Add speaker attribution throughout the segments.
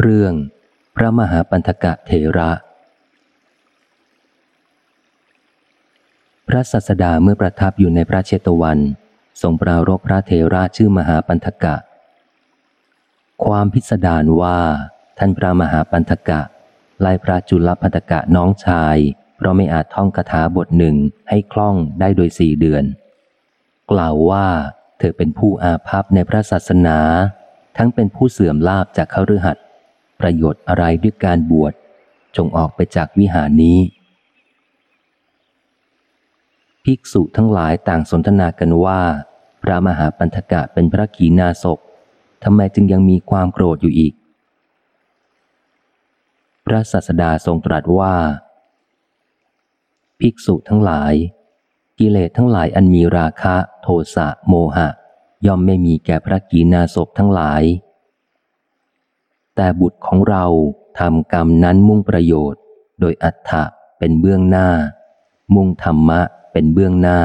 Speaker 1: เรื่อง พระมหาปันธกะเถระ พระสัสดาเมื่อประทับอยู่ในพระเชตวันทรงปรารบพระเถระชื่อมหาปันธกะ ความพิสดารว่าท่านพระมหาปันธกะไล่พระจุลปันธกะน้องชาย เพราะไม่อาจท่องคาถาบทหนึ่งให้คล่องได้โดยสี่เดือน กล่าวว่าเธอเป็นผู้อาภัพในพระศาสนา ทั้งเป็นผู้เสื่อมลาบจากเขาฤหัส ประโยชน์อะไรด้วยการบวชจงออกไปจากวิหารนี้ ภิกษุทั้งหลายต่างสนทนากันว่า พระมหาปันธกะเป็นพระขีณาศพทำไมจึงยังมีความโกรธอยู่อีก พระศาสดาทรงตรัสว่า ภิกษุทั้งหลาย กิเลสทั้งหลายอันมีราคะ โทสะโมหะ ย่อมไม่มีแก่พระกีนาศพทั้งหลาย แต่บุตรของเราทำกรรมนั้นมุ่งประโยชน์ โดยอัฏฐะเป็นเบื้องหน้า มุ่งธรรมะเป็นเบื้องหน้า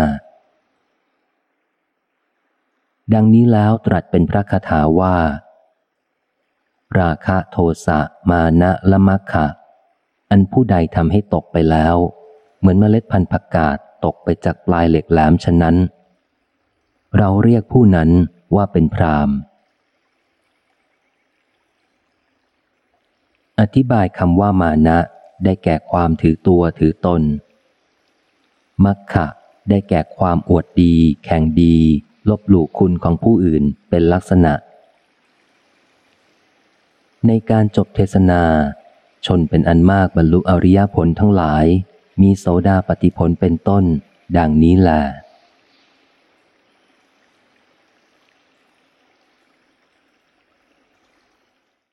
Speaker 1: ดังนี้แล้วตรัสเป็นพระคาถาว่า ราคะโทสะมานะละมัคคะอันผู้ใดทำให้ตกไปแล้ว เหมือนเมล็ดพันธุ์ผักกาดตกไปจากปลายเหล็กแหลมฉะนั้น เราเรียกผู้นั้นว่าเป็นพราม อธิบายคำว่ามานะ ได้แก่ความถือตัวถือตน มัคคะได้แก่ความอวดดี แข่งดี ลบหลู่คุณของผู้อื่นเป็นลักษณะ ในการจบเทศนา ชนเป็นอันมากบรรลุอริยผลทั้งหลาย มีโสดาปฏิผลเป็นต้น ดังนี้แหละ